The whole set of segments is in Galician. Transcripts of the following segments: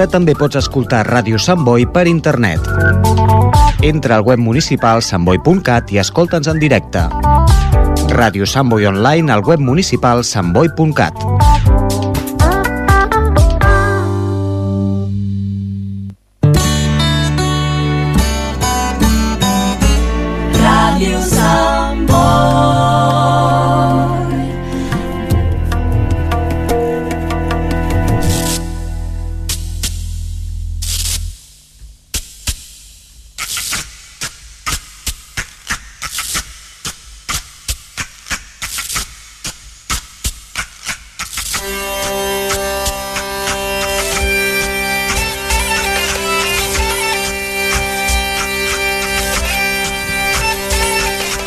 Ara també pots escoltar Ràdio Sant Boi per internet. Entra al web municipal santboi.cat i escolta'ns en directe. Ràdio Sant Boi online al web municipal santboi.cat.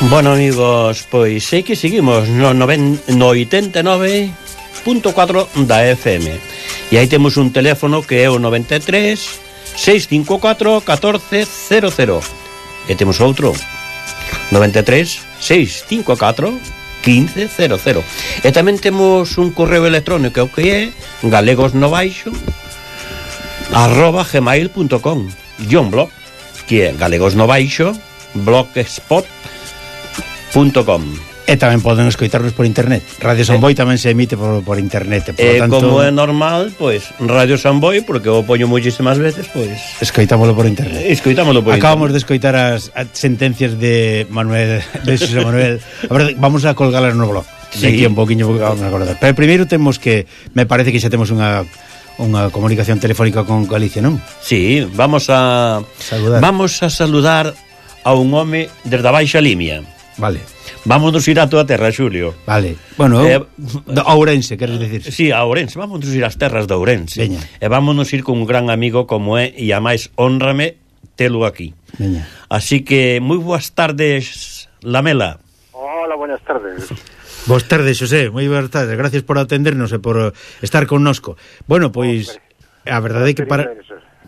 Bueno, amigos, pois sei que seguimos no, noven, no 89.4 da FM. E aí temos un teléfono que é o 93 654 1400. E temos outro 93 654 1500. E tamén temos un correo electrónico que é galegosnovaixo arroba gmail.com e un blog que é galegosnovaixo blogspot.com radiosamboy.com E tamén poden escoitarnos por internet. Radio Samboy eh. tamén se emite por, por internet. Por e eh, tanto, como é normal, pois, pues, Radio Samboy, porque o poño moitísimas veces, pois... Pues, escoitámoslo por internet. Escoitámoslo por Acabamos internet. de escoitar as, as sentencias de Manuel, de Xosé Manuel. A ver, vamos a colgalas no blog. Sí. Aquí un poquinho, vamos a acordar. Pero primeiro temos que... Me parece que xa temos unha unha comunicación telefónica con Galicia, non? Sí, vamos a... Saludar. Vamos a saludar a un home desde a Baixa Limia. Vale. Vámonos ir a toda terra, Xulio. Vale. Bueno, eh, Ourense, queres decir? Eh, sí, a Ourense. Vámonos ir ás terras de Ourense. Veña. E vámonos ir con un gran amigo como é, e a máis honrame telo aquí. Veña. Así que, moi boas tardes, Lamela. Hola, buenas tardes. Boas tardes, José, moi boas tardes. Gracias por atendernos e por estar connosco. Bueno, pois, a verdade é que para... Eres,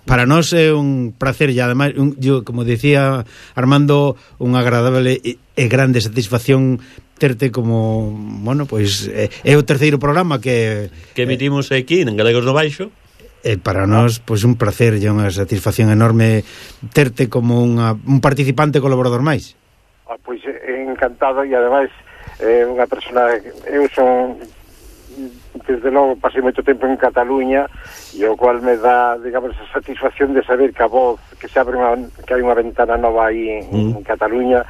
para nós é un placer e ademais, un, yo, como decía Armando, unha agradable e, e grande satisfacción terte como, bueno, pois é, é o terceiro programa que que emitimos aquí en Galegos no Baixo. E para nós, pois un placer e unha satisfacción enorme terte como unha, un participante colaborador máis. Ah, pois eh, encantado e ademais é unha persona eu son desde logo pasei moito tempo en Cataluña e o cual me dá, digamos, a satisfacción de saber que a voz, que se abre unha, que hai unha ventana nova aí en, mm. en Cataluña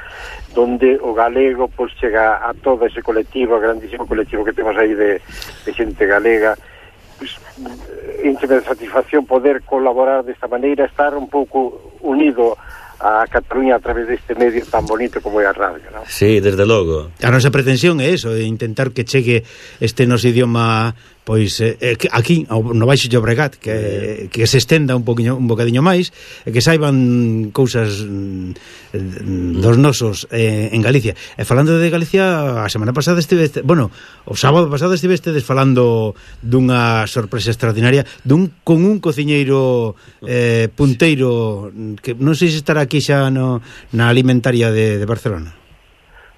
donde o galego pois chega a todo ese colectivo, grandísimo colectivo que temos aí de, de xente galega pois, eh, íntima de satisfacción poder colaborar desta maneira, estar un pouco unido a Cataluña a través deste medio tan bonito como é a radio, non? Sí, desde logo. A nosa pretensión é eso, é intentar que chegue este nos idioma pois eh, eh, que aquí no baixo Llobregat que, eh. que se estenda un poquinho un bocadiño máis e que saiban cousas mm, dos nosos eh, en Galicia. E falando de Galicia, a semana pasada estive, bueno, o sábado pasado estiveste desfalando dunha sorpresa extraordinaria dun con un cociñeiro eh, punteiro que non sei se estará aquí xa no, na alimentaria de, de Barcelona.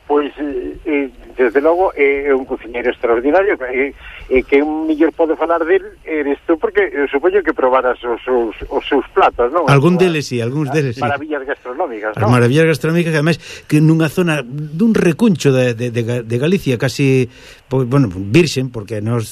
Pois, eh, eh desde logo, é eh, un cociñeiro extraordinario que eh, e que un millor pode falar del eres tú, porque eu supoño que probaras os seus, os seus platos, non? Algún deles, sí, algúns deles, sí. Maravillas gastronómicas, non? Maravillas gastronómicas, que ademais, que nunha zona dun recuncho de, de, de, de Galicia, casi, pues, bueno, virxen, porque nos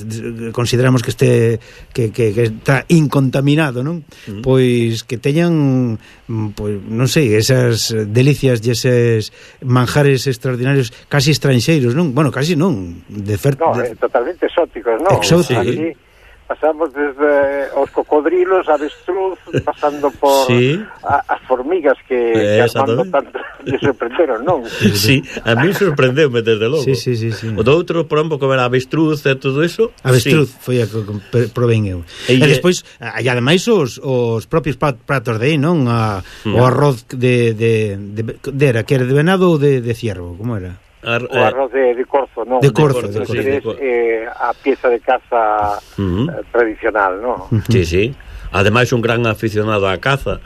consideramos que este que, que, que está incontaminado, non? Mm. Pois que teñan, mm, pois, non sei, esas delicias e eses manjares extraordinarios casi estranxeiros, non? Bueno, casi non, de fer... No, de... eh, totalmente exótico exóticos, non? Exóticos. Aquí pasamos desde os cocodrilos, avestruz, pasando por sí. a, as formigas que, eh, que Armando tanto lle sorprenderon, non? Sí, a mí sorprendeume desde logo. Sí, sí, sí, sí. O do outro, por exemplo, como era avestruz e todo eso. Avestruz sí. foi a que provén eu. E, e despois, e ademais, os, os propios pratos de aí, non? A, mm. O arroz de, de, de, de, de era, que era de venado ou de, de ciervo, como era? Ar, eh, o arroz de, de corzo, non? De corzo, de corzo, de de corzo. Eh, a pieza de caza uh eh, -huh. tradicional, non? Uh -huh. Sí, sí. Ademais un gran aficionado á caza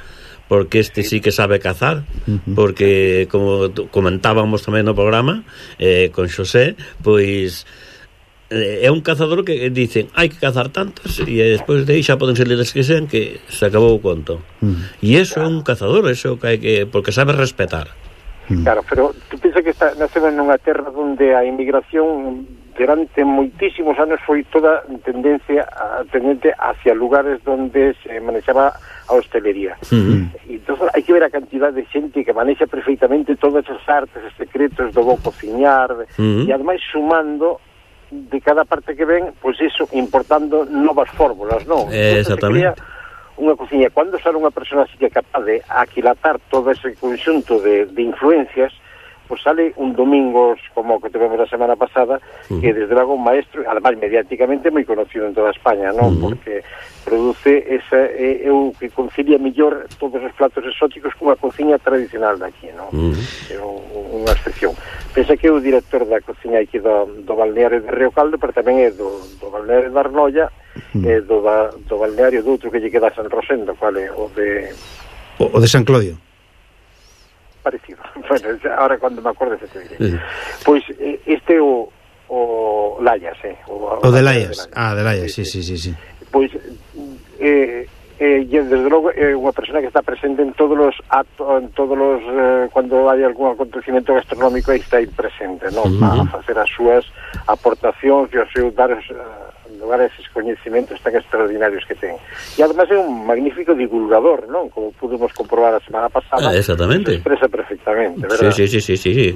porque este sí que sabe cazar, porque como comentábamos tamén no programa eh, con Xosé, pois é eh, un cazador que dicen hai que cazar tantos e despois de aí xa poden ser líderes que sean que se acabou o conto. E iso é un cazador, eso que hai que porque sabe respetar. Mm. Claro, pero tú piensas que está, naceu nunha terra onde a inmigración durante moitísimos anos foi toda tendencia a, tendente hacia lugares onde se manexaba a hostelería. Mm. mm. Entón, hai que ver a cantidad de xente que manexa perfectamente todas as artes, os secretos do bo cociñar, mm. e ademais sumando de cada parte que ven, pois pues iso, importando novas fórmulas, non? Eh, exactamente. Entonces, unha cociña, cando sale unha persona así que é capaz de aquilatar todo ese conxunto de, de influencias, pues sale un domingo como que tuvimos la semana pasada, uh -huh. que desde luego un maestro, además mediáticamente moi conocido en toda España, ¿no? Uh -huh. Porque produce esa eh, eu que concilia mellor todos os platos exóticos cunha cociña tradicional daqui, ¿no? Uh -huh. un, unha excepción. Pensa que é o director da cociña aquí do, do balneario de Río Caldo, pero tamén é do, do balneario de Arnoia mm. eh, do, da, do balneario do outro que lle queda a San Rosendo, vale, o de... O, o de San Clodio parecido. Bueno, ahora cando me acordes te diré. Sí. Pois pues, eh, este o o Laias, eh, o, o, o de Laias. Ah, de Laias, sí, sí, sí, sí. sí. Pois pues, eh eh, e desde logo é eh, unha persona que está presente en todos os actos, en todos os eh, cando hai algún acontecimento gastronómico aí está aí presente, non? Uh -huh. a facer as súas aportacións e os seus dar lugar a eses eh, coñecimentos tan extraordinarios que ten. E además é un magnífico divulgador, non? Como pudemos comprobar a semana pasada. Ah, exactamente. Se expresa perfectamente, verdad? Sí, sí, sí, sí, sí. sí.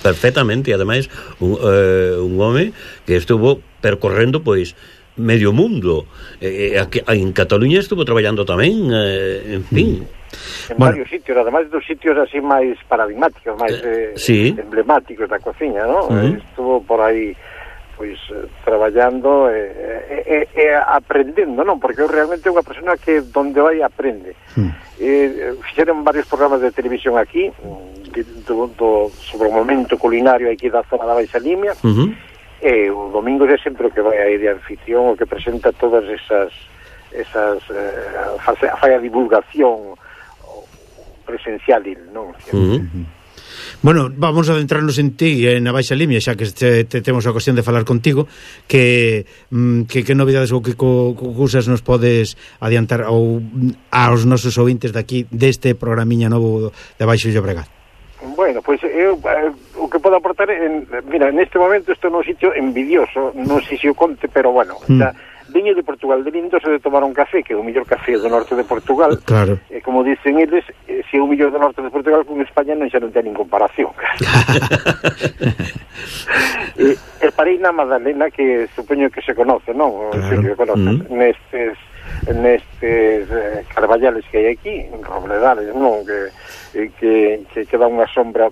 Perfectamente, e ademais un, eh, un home que estuvo percorrendo pois medio mundo. Eh, aquí, en Cataluña estuvo traballando tamén, eh, en fin. Mm. En bueno, varios sitios, ademais dos sitios así máis paradigmáticos, máis eh, eh sí. emblemáticos da cociña, ¿no? Uh eh, -huh. Estuvo por aí pois eh, traballando e eh, eh, eh, aprendendo, non? Porque eu realmente é unha persona que donde vai aprende. Mm. Eh, fixeron varios programas de televisión aquí, mm, do, do, sobre o momento culinario aquí da zona da Baixa Limia, uh -huh. E o domingo é sempre o que vai aí de anfición, o que presenta todas esas esas eh, fase, a, fai a divulgación presencial, non? Uh -huh. Bueno, vamos a adentrarnos en ti e na Baixa Limia, xa que te, te temos a cuestión de falar contigo, que mm, que, que novidades ou que co, co, cousas nos podes adiantar ou mm, aos nosos ouvintes daqui deste programiña novo de Baixo Llobregat? Bueno, pois pues, eu eh, pode aportar en, mira, neste momento estou nun sitio envidioso, non sei se o conte, pero bueno, mm. está viño de Portugal, de Lindoso de tomar un café, que é o mellor café do norte de Portugal. Claro. E como dicen eles, eh, se é o mellor do norte de Portugal con España non xa non ten comparación. e, e parei na Madalena que supoño que se conoce, non? Claro. Sí, que conoce. Mm. Nestes nestes eh, carballales que hai aquí, en robledales, non, que, eh, que, que, que dá unha sombra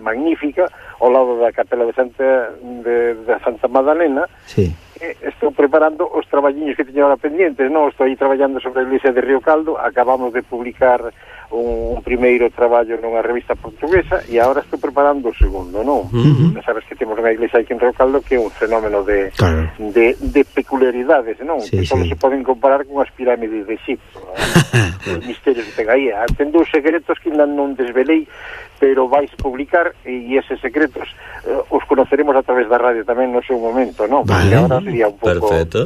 magnífica ao lado da Capela de Santa, de, de Santa Madalena sí. estou preparando os traballiños que teño ahora pendientes non? estou aí traballando sobre a Iglesia de Río Caldo acabamos de publicar un, un primeiro traballo nunha revista portuguesa e agora estou preparando o segundo non? Uh -huh. sabes que temos unha iglesia aquí en Río Caldo que é un fenómeno de, claro. de, de peculiaridades non? Sí, que só sí. se poden comparar con as pirámides de Egipto os misterios que ten aí ten dous secretos que non desvelei pero vais publicar e eses secretos eh, os conoceremos a través da radio tamén no seu momento, non? Vale. Porque agora sería un pouco Perfecto.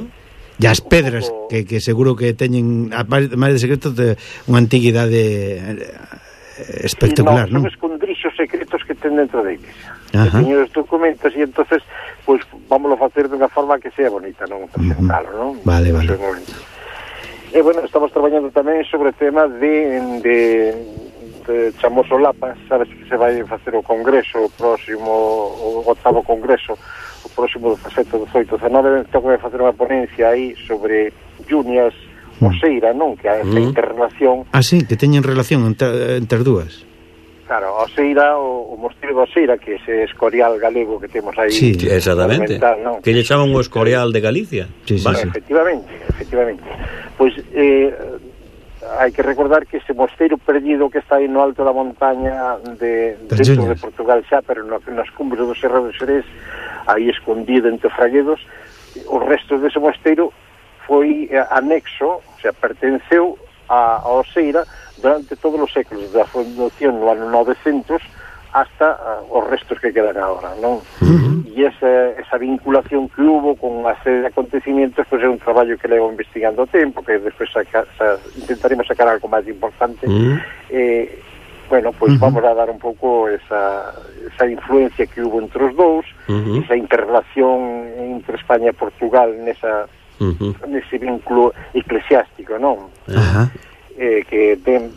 E as pedras poco... que, que seguro que teñen a máis de secretos de unha antiguidade eh, espectacular, non? Non, Son escondrixos secretos que ten dentro da iglesia. Teño os documentos e entonces pois pues, vámoslo facer dunha forma que sea bonita, non presentalo, non? Vale, vale. E bueno, estamos traballando tamén sobre o tema de, de eh, chamou Solapas, sabes que se vai facer o congreso o próximo, o octavo congreso o próximo 17, 18, 19 entón que facer unha ponencia aí sobre Junias mm. Oseira, non? Que a esa mm. interrelación... Ah, sí, que teñen relación entre, entre as dúas. Claro, Oseira, o, o mosteiro de Oseira, que é ese escorial galego que temos aí. Sí, exactamente. Non? Que lle chaman o escorial de Galicia. Sí, sí, vale. sí. Efectivamente, efectivamente. Pois, pues, eh, hai que recordar que ese mosteiro perdido que está aí no alto da montaña de, das dentro de Portugal xa, pero no, nas cumbres do Serra do Xerés, aí escondido entre fraguedos, os restos dese mosteiro foi eh, anexo, o sea, pertenceu a, a Oseira durante todos os séculos da fundación no ano 900 hasta uh, os restos que quedan agora, non? Uh -huh. E esa, esa vinculación que hubo con unha serie de acontecimientos pois é un traballo que levo investigando o tempo que despois saca, sa, intentaremos sacar algo máis importante Mm. eh, bueno, pois Ujú. vamos a dar un pouco esa, esa influencia que hubo entre os dous Ujú. esa interrelación entre España e Portugal nesa, Ujú. nese vínculo eclesiástico, non? eh, que ten,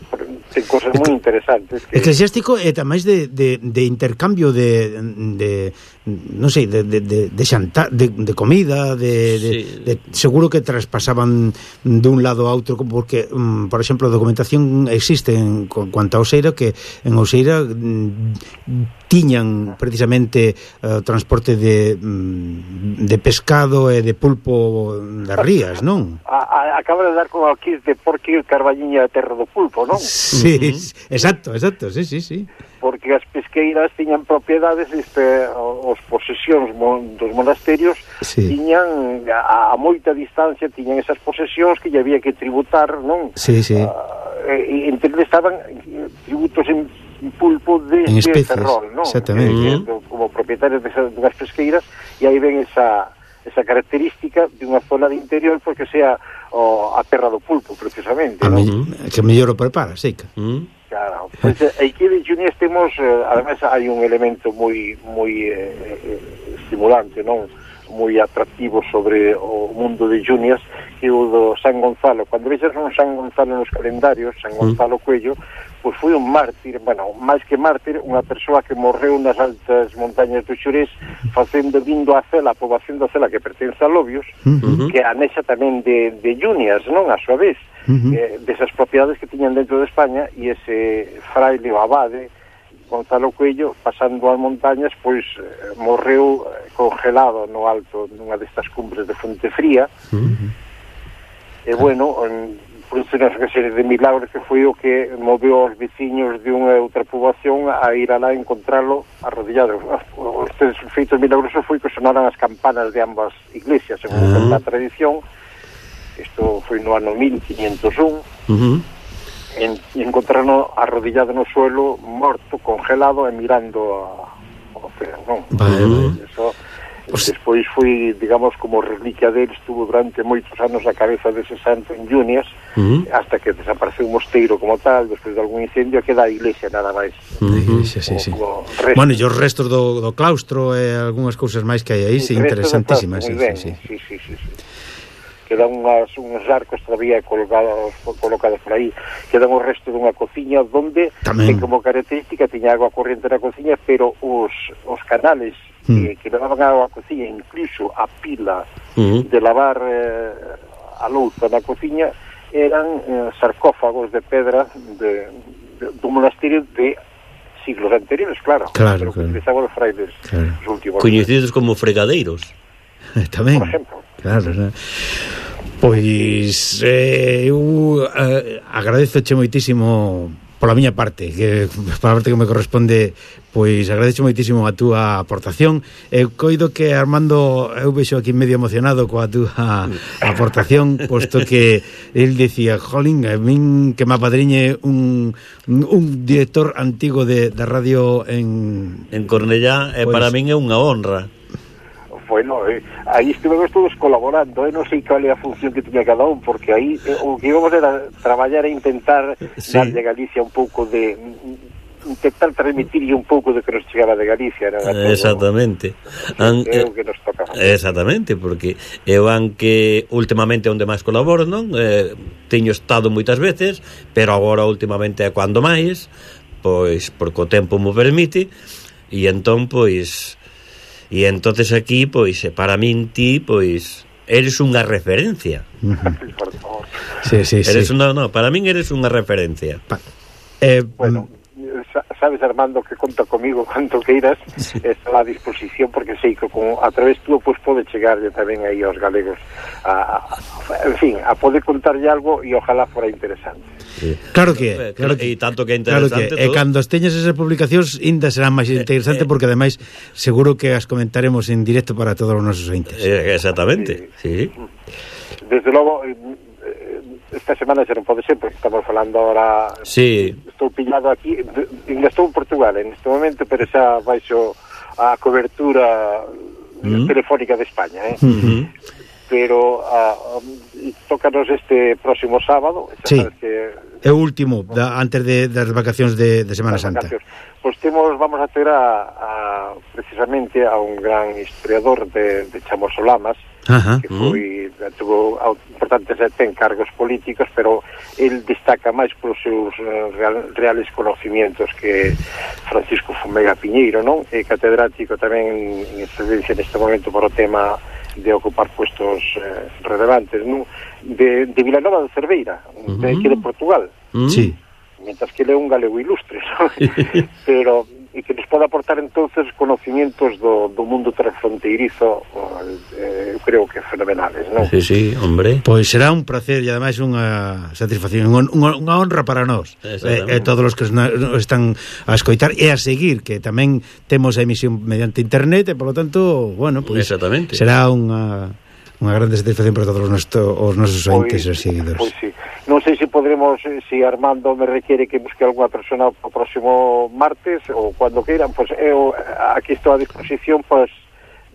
ten cosas moi interesantes. Que... Eclesiástico e eh, tamais de, de, de intercambio de, de non sei, de, de, de, de xanta, de, de comida, de, de, sí. de, seguro que traspasaban de un lado a outro, porque, um, por exemplo, documentación existe en, con, cuanto a Oseira, que en Oseira mm, tiñan precisamente eh, o uh, transporte de, mm, de pescado e de pulpo das rías, non? A, a, acaba de dar con o kit de porque Carballiña é terra do pulpo, non? Sí, uh -huh. exacto, exacto, sí, sí, sí. Porque as pesqueiras tiñan propiedades, este, os posesións mon, dos monasterios sí. tiñan a, a moita distancia, tiñan esas posesións que lle había que tributar, non? Sí, sí. Uh, e, entre estaban tributos en pulpo de, en especies, de Ferrol, non? Exactamente. Eh, como propietarios de, dunhas pesqueiras e aí ven esa esa característica de unha zona de interior porque sea o, a terra do pulpo, precisamente. A ¿no? que mellor o prepara, seca. Mm. Claro. Pois, eh, pues, aquí de Junias temos, eh, además, hai un elemento moi moi eh, eh estimulante, non moi atractivo sobre o mundo de Junias que o do San Gonzalo. Cando vexas un San Gonzalo nos calendarios, San mm. Gonzalo Cuello, pois foi un mártir, bueno, máis que mártir, unha persoa que morreu nas altas montañas do Xurés facendo vindo a Cela, a poboación da Cela que pertence a Lobios, uh -huh. que anexa tamén de, de Junias, non? A súa vez, uh -huh. eh, desas propiedades que tiñan dentro de España e ese fraile o abade, Gonzalo Cuello, pasando as montañas, pois eh, morreu eh, congelado no alto dunha destas cumbres de Fonte Fría. Uh -huh. E bueno, produce pois, unha serie de milagros que foi o que moveu aos veciños de unha outra poboación a ir alá a encontralo arrodillado. Este feitos milagrosos foi que sonaran as campanas de ambas iglesias, según uh -huh. a tradición. Isto foi no ano 1501. Uh -huh en, encontrarnos arrodillado no suelo, morto, congelado e mirando a, ao océano, non? Vale. Eso, Despois foi, digamos, como reliquia del, estuvo durante moitos anos a cabeza dese santo en Junias, uh -huh. hasta que desapareceu o mosteiro como tal, despois de algún incendio, queda a iglesia nada máis. Uh -huh. iglesia, sí, sí. Resto. Bueno, e os restos do, do claustro e eh, algunhas cousas máis que hai aí, sí, interesantísimas. Sí, sí, sí, sí, sí, sí quedan unhas, unhas arcos todavía colocados, colocados por aí, quedan o resto dunha cociña donde Tamén. ten como característica tiña agua corrente na cociña, pero os, os canales mm. que, hmm. que levaban agua á cociña, incluso a pila mm. de lavar eh, a louza na cociña, eran eh, sarcófagos de pedra de, de, do monasterio de siglos anteriores, claro. Claro, pero claro. utilizaban os frailes claro. os últimos. Coñecidos como fregadeiros. Tamén. Por exemplo. Claro, claro. Pois eh, eu eh, agradezoche moitísimo pola miña parte, que pola parte que me corresponde, pois agradezo moitísimo a túa aportación. Eu coido que Armando, eu vexo aquí medio emocionado coa túa aportación, posto que el decía, "Jolín, a min que me apadriñe un, un director antigo de, da radio en en Cornellá, eh, pois, para min é unha honra." bueno, eh, aí estivemos todos colaborando, eh, non sei cal é a función que tiña cada un, porque aí eh, o que íbamos era traballar e intentar eh, sí. darlle a Galicia un pouco de intentar transmitirlle un pouco de que nos chegara de Galicia era todo, Exactamente. An, eh, é o que nos toca Exactamente, porque eu que últimamente onde máis colaboro non? Eh, teño estado moitas veces pero agora últimamente é cando máis pois porque o tempo mo permite e entón pois E entonces aquí, pois, para min ti, pois, eres unha referencia. Uh. Por favor. Sí, sí, eres unha, Una, no, para min eres unha referencia. Pa eh, bueno, mm. eh, sabes, Armando, que conta comigo canto queiras, sí. está a disposición, porque sei que con, a través tú pois, pode chegarlle tamén aí aos galegos a, a, en fin, a poder contarlle algo e ojalá fora interesante. Sí. Claro que é, claro que, e tanto que é interesante. Claro que, todo. e cando teñas esas publicacións inda serán máis eh, interesante eh, eh, porque ademais seguro que as comentaremos en directo para todos os nosos entes. Eh, exactamente. Sí. sí. Desde logo eh, esta semana xa non pode ser, porque estamos falando ahora... Sí. Estou pillado aquí, ainda estou en Portugal en este momento, pero xa baixo a cobertura mm. telefónica de España, eh? Mm -hmm. Pero uh, tócanos este próximo sábado, sí. sabes que... É o último, da, antes de, das vacacións de, de Semana Santa. Vacacións. Pois temos, vamos a ter a, a, precisamente a un gran historiador de, de Chamos Olamas, Ajá, que foi, mm. tuvo importantes ten cargos políticos, pero el destaca máis polos seus eh, real, reales conocimientos que Francisco Fumega Piñeiro, non? É catedrático tamén en excelencia neste momento por o tema de ocupar puestos eh, relevantes, non? De, de Vilanova de Cerveira, uh -huh. de aquí de Portugal. Mm. Sí. Mientras que ele é un galego ilustre, ¿no? pero e que nos pode aportar entonces conocimientos do, do mundo transfronteirizo eh, eu creo que fenomenales, non? Sí, sí, hombre. Pois será un placer e ademais unha satisfacción, unha, unha honra para nós eh, e, e eh, todos os que están a escoitar e a seguir, que tamén temos a emisión mediante internet e, polo tanto, bueno, pois será unha unha grande satisfacción para todos os, nosto, os nosos pois, ointes e seguidores. Pois sí. Non sei se podremos, eh, se Armando me requiere que busque algunha persona o próximo martes ou cando queiran, pois eu eh, aquí estou a disposición, pois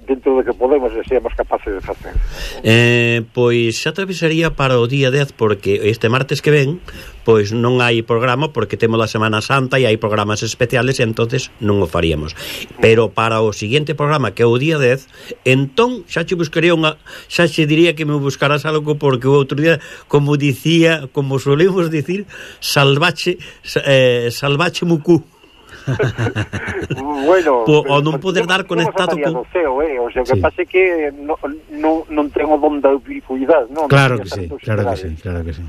dentro do que podemos e seamos capaces de facer. Eh, pois xa te avisaría para o día 10 porque este martes que ven pois non hai programa porque temos a Semana Santa e hai programas especiales e entonces non o faríamos. Pero para o seguinte programa que é o día 10, entón xa che buscaría unha xa che diría que me buscarás algo porque o outro día como dicía, como solemos dicir, salvache eh, salvache mucú. bueno, po, o non poder dar conectado co... CEO, eh? O sea, o sí. que pase que no, no, non ten o don da ubicuidade, non? Claro que sí, claro que sí, claro que sí.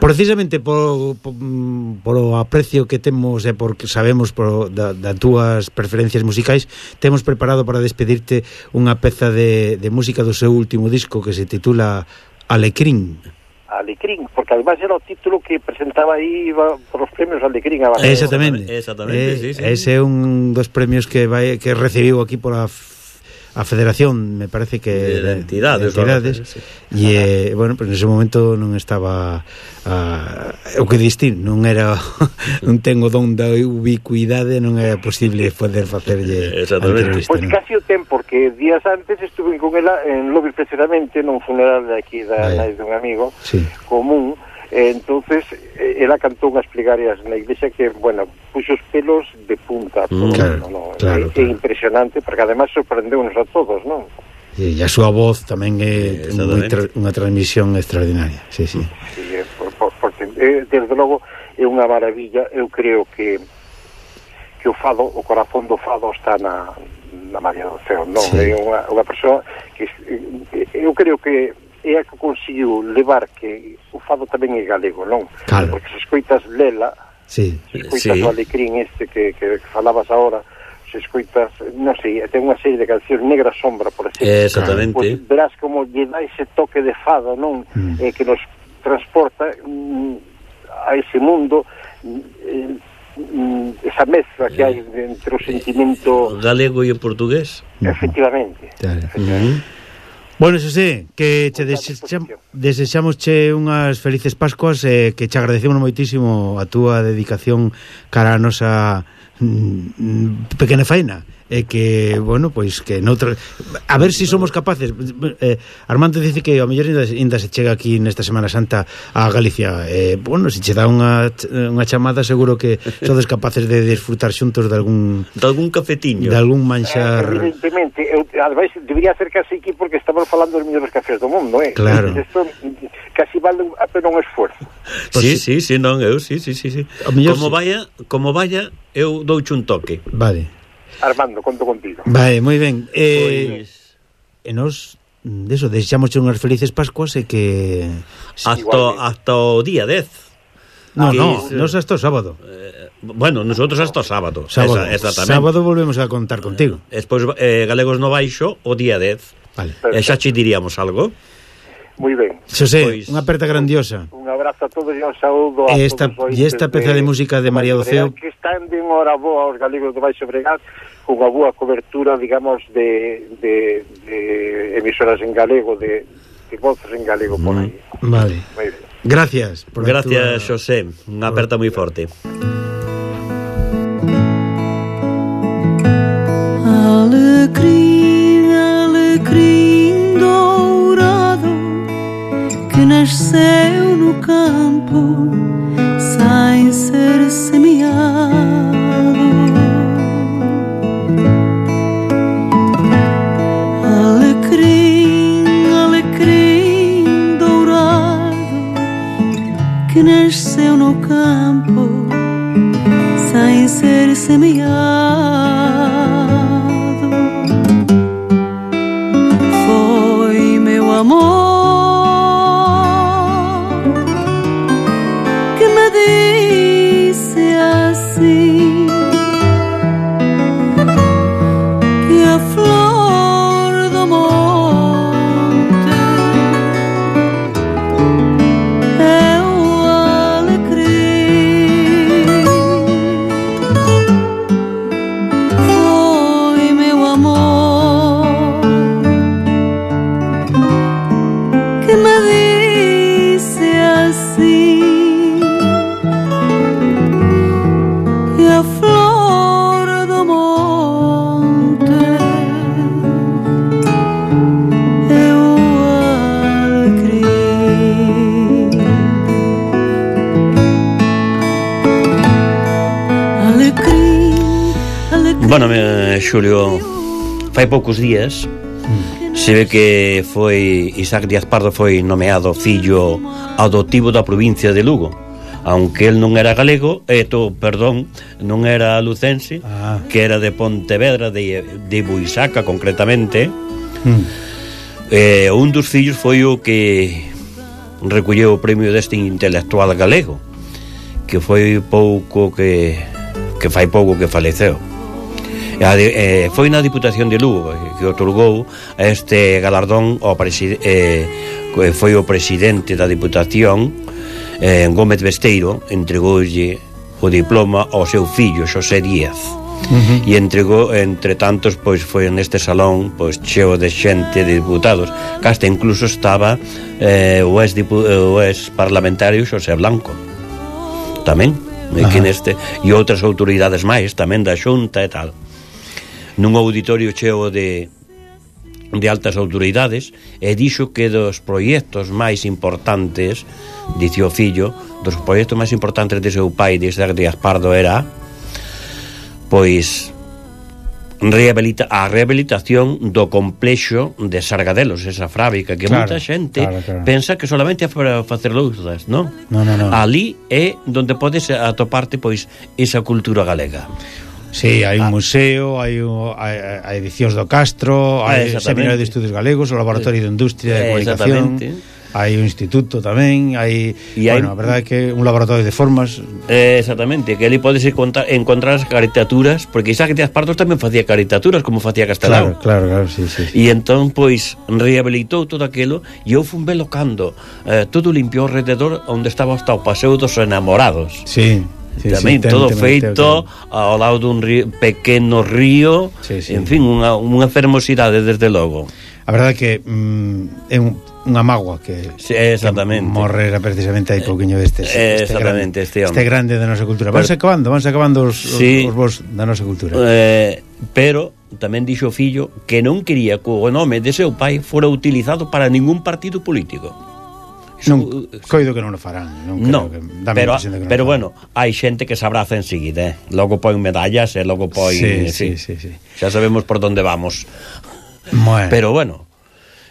Precisamente por, por, mm, por o aprecio que temos e porque sabemos por, da, da túas preferencias musicais, temos preparado para despedirte unha peza de, de música do seu último disco que se titula Alecrín. Alecrín, porque además era o título que presentaba aí iba por os premios Alecrín a Barcelona. Exactamente. Exactamente, Eh, sí, sí. Ese é un dos premios que vai que recibiu aquí pola f- a Federación, me parece que de, de entidades, de entidades sí. e eh, bueno, pues nese momento non estaba a, o que distín, non era non tengo don da ubicuidade, non era posible poder facerlle eh, Exactamente. Pois pues casi o ten porque días antes estuve con ela en Lobis precisamente nun funeral de aquí da, Vaya. de un amigo sí. común Eh, e entonces ela cantou unhas plegarias na iglesia que, bueno, puxo os pelos de punta. Mm, claro, no, no, claro, é, claro. é impresionante, porque además sorprendeu-nos a todos, non? E a súa voz tamén é tra unha transmisión extraordinaria. Sí, sí. sí por, porque, eh, desde logo, é unha maravilla. Eu creo que que o fado, o corazón do fado está na, na María do Céu, non? Sí. É unha, unha persoa que eh, eu creo que é a que conseguiu levar que o fado tamén é galego, non? Claro. Porque se escoitas Lela, sí. se escoitas sí. o alecrín este que, que, que falabas agora, se escoitas, non sei, ten unha serie de cancións Negra Sombra, por exemplo. Exactamente. Pois, verás como lle dá ese toque de fado, non? Mm. Eh, que nos transporta mm, a ese mundo eh, esa mezcla que hai eh, entre o sentimento eh, o galego e o portugués. Efectivamente. Claro. efectivamente. Uh -huh. Bueno, eso sí, que che desexam, desexamos che unhas felices Pascuas e eh, que che agradecemos moitísimo a túa dedicación cara a nosa mm, mm pequena faina e que, bueno, pois que noutro... a ver se si somos capaces. Eh, Armando dice que ao mellor ainda, ainda se chega aquí nesta Semana Santa a Galicia. Eh, bueno, se che dá unha, unha chamada seguro que sodes capaces de disfrutar xuntos de algún de algún cafetiño. De algún manxar. Eh, evidentemente, eu, ademais debería ser casi aquí porque estamos falando dos mellores cafés do mundo eh? claro. Esto, casi vale a pena un esforzo. Pues sí, sí, sí, non, eu, sí, sí, sí, sí. Mellor, como sí. vaya como vaya, eu douche un toque. Vale. Armando, conto contigo. Vale, moi ben. Eh, pues... e nos eso, deixamos unhas felices Pascuas e que... Hasta, Igualmente. hasta o día 10. No, que no, es, nos hasta o sábado. Eh, bueno, nosotros hasta o sábado. Sábado, esa, sábado volvemos a contar contigo. Eh, despois, eh, Galegos no Baixo, o día 10. Vale. E xa che diríamos algo. Moi ben. Xosé, pois, unha aperta grandiosa. Un abrazo a todos e un saúdo a esta, todos. E esta peza de, de música de María do Ceo. Que están de unha hora boa aos galegos do Baixo Bregat cunha boa cobertura, digamos, de, de, de emisoras en galego, de, de voces en galego por aí. Mm, vale. Gracias. Por Gracias, tua... Xosé. Unha aperta moi forte. Alecrim, alecrim dourado que nasceu no campo sımıyor Bueno, Xulio, fai poucos días se ve que foi Isaac Díaz Pardo foi nomeado fillo adoptivo da provincia de Lugo aunque el non era galego, eh, eto, perdón, non era lucense, ah. que era de Pontevedra, de, de Buisaca concretamente. Mm. Eh, un dos fillos foi o que recolleu o premio deste intelectual galego, que foi pouco que que fai pouco que faleceu. A de, eh, foi na Diputación de Lugo eh, que otorgou este galardón ao preside, eh, foi o presidente da Diputación eh, Gómez Besteiro entregoulle o diploma ao seu fillo Xosé Díaz Uh -huh. e entregou entre tantos pois foi neste salón pois cheo de xente de diputados que hasta incluso estaba eh, o, ex o ex parlamentario Xosé Blanco tamén eh, aquí neste e outras autoridades máis tamén da xunta e tal nun auditorio cheo de de altas autoridades e dixo que dos proxectos máis importantes dicía o fillo dos proxectos máis importantes de seu pai de Díaz Pardo era pois rehabilita a rehabilitación do complexo de Sargadelos, esa fábrica que claro, moita xente claro, claro. pensa que solamente é para facer louzas, non? No, no, no. Ali é onde podes atoparte pois esa cultura galega. Sí, hai un ah. museo, hai, a hai, hai edicións do Castro, ah, hai ah, seminario de estudios galegos, o laboratorio de industria e eh, comunicación hai un instituto tamén, hai, e hai bueno, a verdade é que un laboratorio de formas. Eh, exactamente, que ali podes encontrar, encontrar as caricaturas, porque Isaac de Aspartos tamén facía caricaturas como facía Castelao. Claro, claro, claro, sí, sí. E sí. entón pois rehabilitou todo aquilo e eu fun velocando, eh, todo limpiou ao rededor onde estaba hasta o paseo dos enamorados. Sí sí, tamén sí, todo ten, feito ten, ao lado dun río, pequeno río, sí, sí. en fin, unha, unha fermosidade desde logo. A verdade que mm, é un, unha magua que, sí, exactamente. que morrera precisamente aí pouquiño destes. Eh, este exactamente, este, grande, este, este grande da nosa cultura. Pero, vanse acabando, vanse acabando os, sí, os, os vos da nosa cultura. Eh, pero tamén dixo o fillo que non quería que o nome de seu pai fora utilizado para ningún partido político. Non, coido que non o farán non, no, que, pero, que non pero farán. bueno hai xente que se abraza enseguida eh? logo pon medallas e eh? logo pon sí, eh, sí, sí, sí, sí. xa sabemos por onde vamos bueno. pero bueno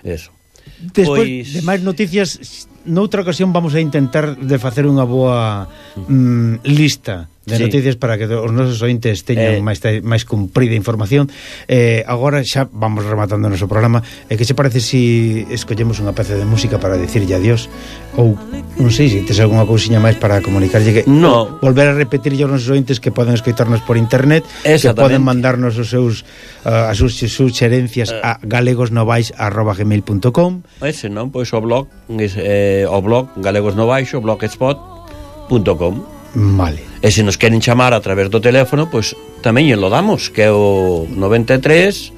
eso Despois pois... de máis noticias noutra ocasión vamos a intentar de facer unha boa mm, lista de sí. noticias para que os nosos ointes teñan eh, máis máis cumprida información. Eh, agora xa vamos rematando o noso programa. E eh, que che parece si escollemos unha peza de música para dicirlle adiós ou non sei se tes algunha cousiña máis para comunicarlle que no. volver a repetirlle aos nosos ointes que poden escoitarnos por internet, que poden mandarnos os seus uh, as súas suxerencias uh, a galegosnovais@gmail.com. Ese, non? Pois o blog, ese, eh, o blog galegosnovais, o blogspot.com Vale. E se nos queren chamar a través do teléfono, pois pues, tamén lo damos, que é o 93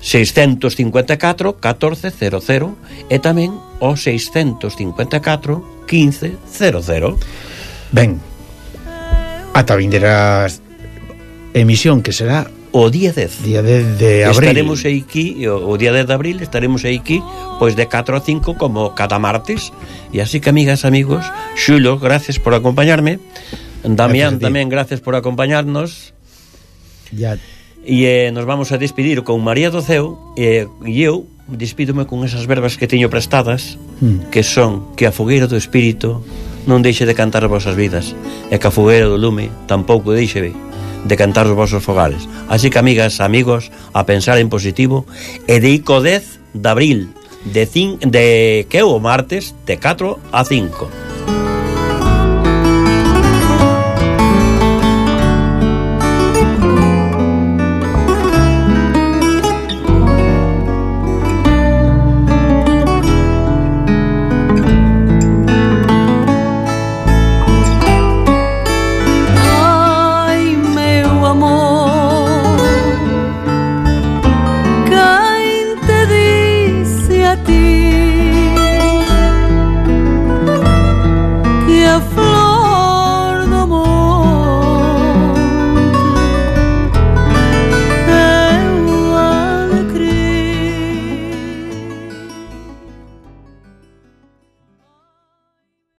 654 1400 e tamén o 654 1500. Ben, ata vinderas emisión que será o día 10. Día 10 de abril. Estaremos aquí, o, o día 10 de abril, estaremos aquí, pois de 4 a 5 como cada martes. E así que, amigas, amigos, Xulo, gracias por acompañarme. Damián, tamén, gracias por acompañarnos. Ya. E eh, nos vamos a despedir con María do Ceu eh, e eu despídome con esas verbas que teño prestadas mm. que son que a fogueira do espírito non deixe de cantar as vosas vidas e que a fogueira do lume tampouco deixe de de cantar os vosos fogares. Así que, amigas, amigos, a pensar en positivo, e de ICO 10 de abril, de, cin, de que o martes, de 4 a 5.